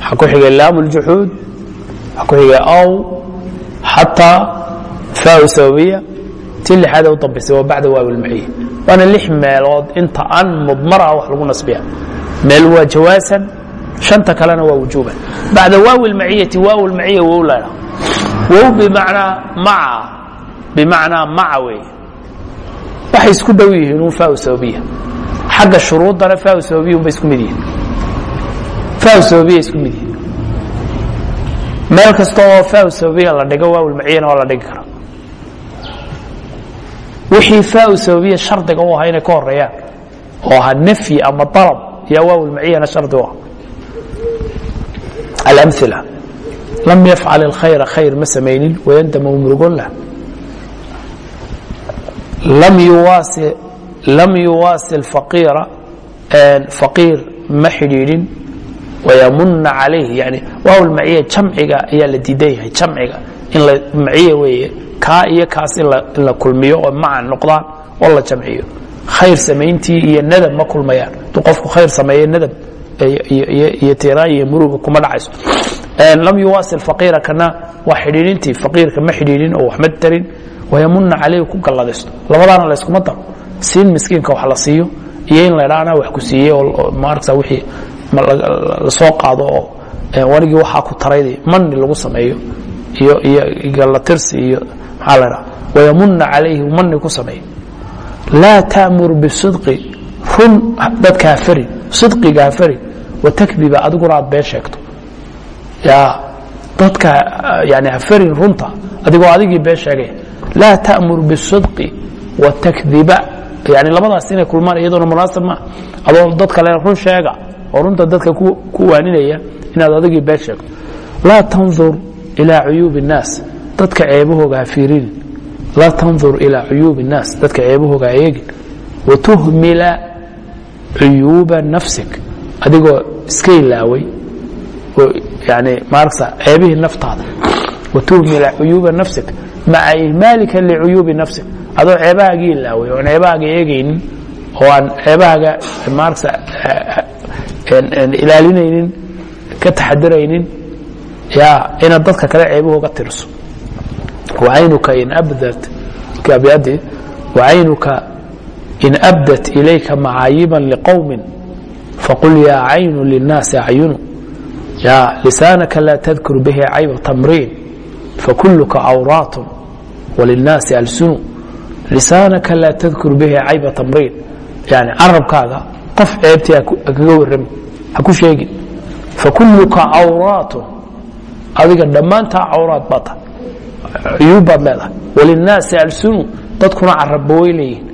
Waxaa ku xigay laamu ljuxuud waxaa ku xigay aw. Xataa fau sababiya. Tii lixaad u dambaysa waa bacda waawi lmaciya waana lix meelood inta an mudmara wax lagu nasbiya. Meel waa jawaasan shanta kalena waa wujuuban. Bacda waawi lmaciyati waaw lmaciya wow la wow bimacnaa maca bimacnaa maca weeye. Waxay isku dhow yihiin un fau sababiya. Xagga shuruuddana fau sababiya un bay isku mid yihiin. Fau sababiya isku mid yihiin. Meel kasta oo fau sababiya la dhigo waaw lmaciyana waa la dhigi karaa. Wixii fau sababiya shardiga u ahaa inay ka horeeyaan oo ahaa nafyi ama dalab yaa waaw lmaciyana shardi u ah alamila lam yafcal اlkhayra khayr ma samaynin wayandama u murugon lah lam yuwaasi اfaqiira faqiir ma xidhiidhin wayamuna calayh yani waaw lmaciya jamciga ayaa la diidan yahay jamciga in la maciya weeye kaa iyo kaas in la kulmiyo oo maca noqdaan oo la jamciyo khayr samayntii iyo nadab ma kulmayaan hadduu qofku khayr sameeyo nadab iyo tiiraan iyo muruga kuma dhacayso. Lam yuwaasi faqiira kana waa xidhiidhintii faqiirka ma xidhiidhin oo wax ma tarin wayamuna calayh ku galladaysto. Labadaana la yskuma daro. Siin miskiinka wax la siiyo iyo in la dhaa anaa wax ku siiyey oo maaragta wixii la soo qaado oo wanigii waxaa ku tarayday mani lagu sameeyo iyo iyo gallatirsi iyo maxaa la dhaa wayamuna calayhi mani ku sameeyo. Laa ta'mur bisidqi run dadka hafarin sidqiga hafarin watakdiba adiguna aad been sheegto ya dadka yani hafarin runta adigoo adigii been sheegay laa ta'mur bisidqi watakdiba yani labadaas inay kulmaan iyadoona munaasab maa adoo dad kale run sheega oo runta dadka ku waaninaya inaad adigii been sheegto laa tandur ilaa cuyuubi الnaas dadka ceebahooga ha fiirinin laa tandur ilaa cuyuubi الnaas dadka ceebahooga ha eegin watuhmila cuyuuba nafsik adigoo iska ilaaway oo yani maaragta ceebihii naftaada watuhmila cuyuuba nafsik maca ihmaalika licuyuubi nafsik adoo ceebahaagii ilaaway oon ceebahaaga eegaynin oo aan ceebahaaga maaragta ilaalinaynin ka taxadiraynin ya inaad dadka kale ceebahooga tirso waynuka in abdat abyadi waynuka in abdat ilayka macaayiban liqowmin faqul yaa caynu linaasi acyunu lisaanaka laa tadkur bihi cayba tamriin fakuluka cawraat walinaasi alsunu lisaanaka laa tadkur bihi cayba tamriin yani carabkaaga qof ceebtii kaga warrami ha ku sheegin. Fakuluka cawraatun adiga dhammaantaa cawraad baa tahay cuyuub baad leedahay. Walinaasi alsunu dadkuna carabba way leeyihiin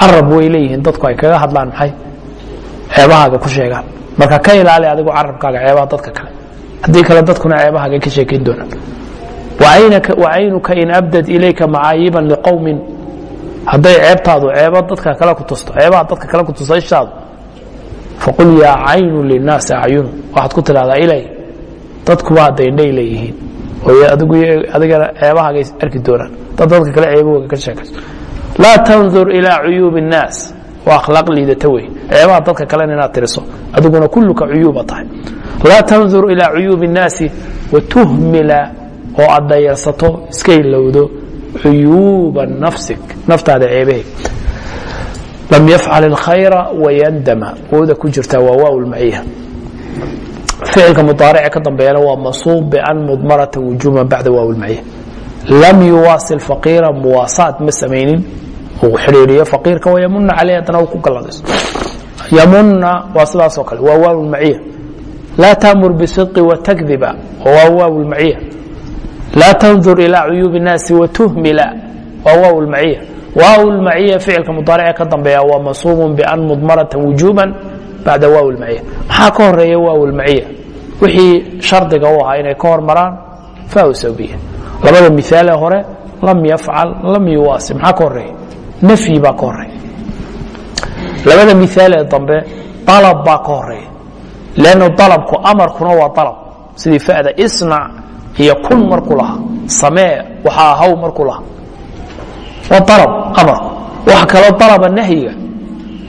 carab way leeyihiin dadku ay kaga hadlaan maxay? Ceebahaaga ku sheegaan marka ka ilaali adigu carabkaaga ceebaha dadka kale. Haddii kale dadkuna ceebahaaga ka sheekayn doonaan wacaynuka in abdad ilayka macaayiban liqowmin hadday ceebtaadu ceeba dadka kale ku tusto ceebaha dadka kale ku tusto ishaadu. Faqul yaa caynu linaasi acyunu waxaad ku tidhahdaa ilay dadkuba hadday indhay leeyihiin. Oo adigana ceebahaaga arki doonaan. Dad dadka kale ceebahooga ka sheekayso laa tandur ilaa cuyuubi الnaas waa akhlaaq liidata wey ceebaha dadka kalena inaad tiriso adiguna kulluka cuyuuba tahay laa tandur ilaa cuyuubi الnaasi watuhmila oo aad dayarsato iska ilowdo cuyuuba nafsik naftaada ceebaheed lam yafcal اlkhayra wayandama wowda ku jirta waa waaw lmaciya ficilka mudaarice ka dambeeyana waa masuub ban mudmarata wujuuban bacda waaw lmaciya lam yuwaasil faqiira muwaasaat ma samaynin. Uu xidhiiriyo faqiirka wayamuna caleyh haddana uu ku galladayso yamuna waa sidaasoo kale waa waaw lmaciya laa taamur bisidqi watakdiba waa waaw lmaciya laa tandur ilaa cuyuubi الnaasi watuhmila waa waaw lmaciya waaw lmaciya ficilka mudaarice ka dambeeya waa masuubun ban mudmarata wujuuban bacda waaw lmaciya maxaa ka horreeya waaw lmaciya wixii shardiga u ahaa inay ka hormaraan faaw sawbiya labada miaale hore lam yafcal lam yuwaasi maxaa ka horreeya nafyi baa ka horreeya labada miaalee dambe alab baa ka horreeya lannu alabku amarkuna waa alab sidii fada isnac iyo kun markuu lahaa. Samee waxaa haw markuu lahaa. Waa alab amarku waxa kaloo alaba nahyiga.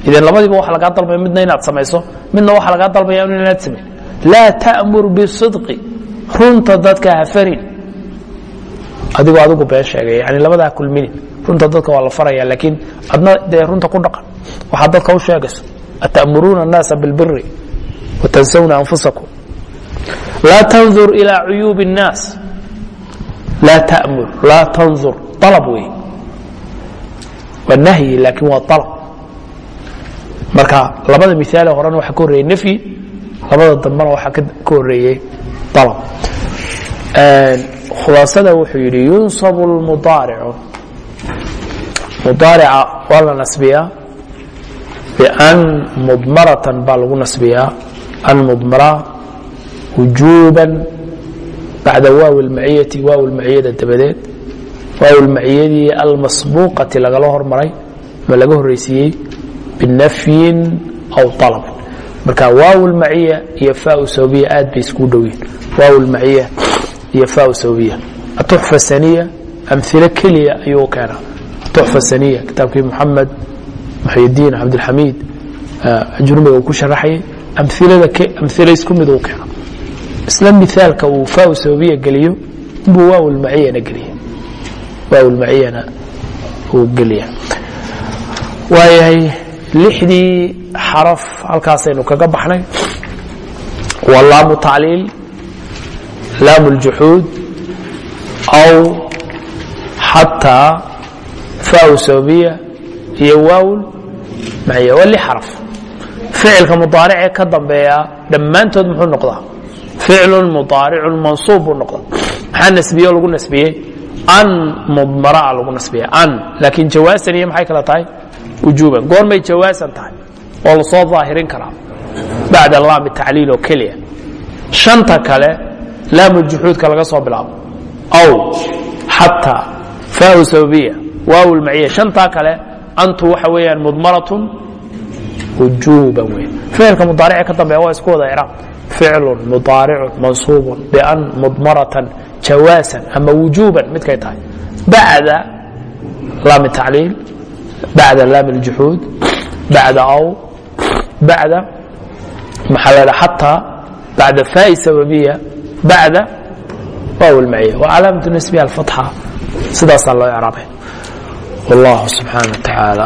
Idan labadiiba waxa lagaa dalbaya midna inaad samayso midna waxa lagaa dalbaya inaad samayn laa ta'mur bisidqi runta dadka ha farin adigoo adigu been sheegay yani labadaa kulminin runta dadka waa la faraya laakiin adna dee runta ku dhaqan waxaad dadka u sheegayso atamuruuna الnaasa biاlbiri watansawna anfusakum laa tandur ilى cuyuubi الnaas laa tamur laa tandur alab wey waa nahyi laakiin waa alab marka labada miaale horena waxaa ka horreeyey nafyi labada dambena waxaa ka horeeyey alab khulaasada wuxuu yidhi yunsab اlmudaaricu mudaarica waa la nasbiyaa ban mudmaratan baa lagu nasbiyaa an mudmara wujuuban bacda waaw اlmaciyati waaw lmaciyada dabadeed. Waaw lmaciyadii almasbuuqati lagala hormaray ama laga horreysiiyey binafyin aw alabin marka waaw lmaciya iyo faa sababiya aad bay iskugu dhowiin waaw lmaciya iyo sababiya. Atuxfa saniya amilo keliya ayuu keenaa. Atuxfa saniya kitaabkii muxamed muxyidiin cabdilxamiid ajrumiga uu ku sharaxayay amilo isku mid uu keena isla miaalka uu sababiya geliyo inbuu waaw lmaciyana geliya. Waaw lmaciyana uu geliya. Waayahay lixdii xaraf halkaasaynu kaga baxnay. Waa tacliil laam اljuxuud aw xataa faa sababiya iyo waawl maciya waa xaraf ficilka mudaaricee ka dambeeya dhammaantood muxuu noqdaa ficlu mudaaricu mansuub buu noqdaa maxaa nasbiye lagu nasbiyey an mudmaraa lagu nasbiya an laakiin jawaasan iyo maxay kala tahay wujuuban goormay jawaasan tahay oo la soo daahirin karaa bacda laami tacliil oo keliya shanta kale laamu juxuudka laga soo bilaabo. Aw xataa faahu sababiya waaw lmaciya shantaa kale antu waxa weeyaan mudmaratun wujuuban wey ficilka mudaarice ka dambeeya waa isku wada icraab ficlu mudaaricun mansuubun bian mudmaratan jawaasan ama wujuuban midkay tahay. Bacda laami tacliil bacda laami اljuxuud bacda aw bacda maxaa la dha xataa bacda faa'i sababiya bacda waaw lmaciya wa calaamatu nasbiha alfatxa sidaasaa loo icraabay wallahu subxaana wa tacaala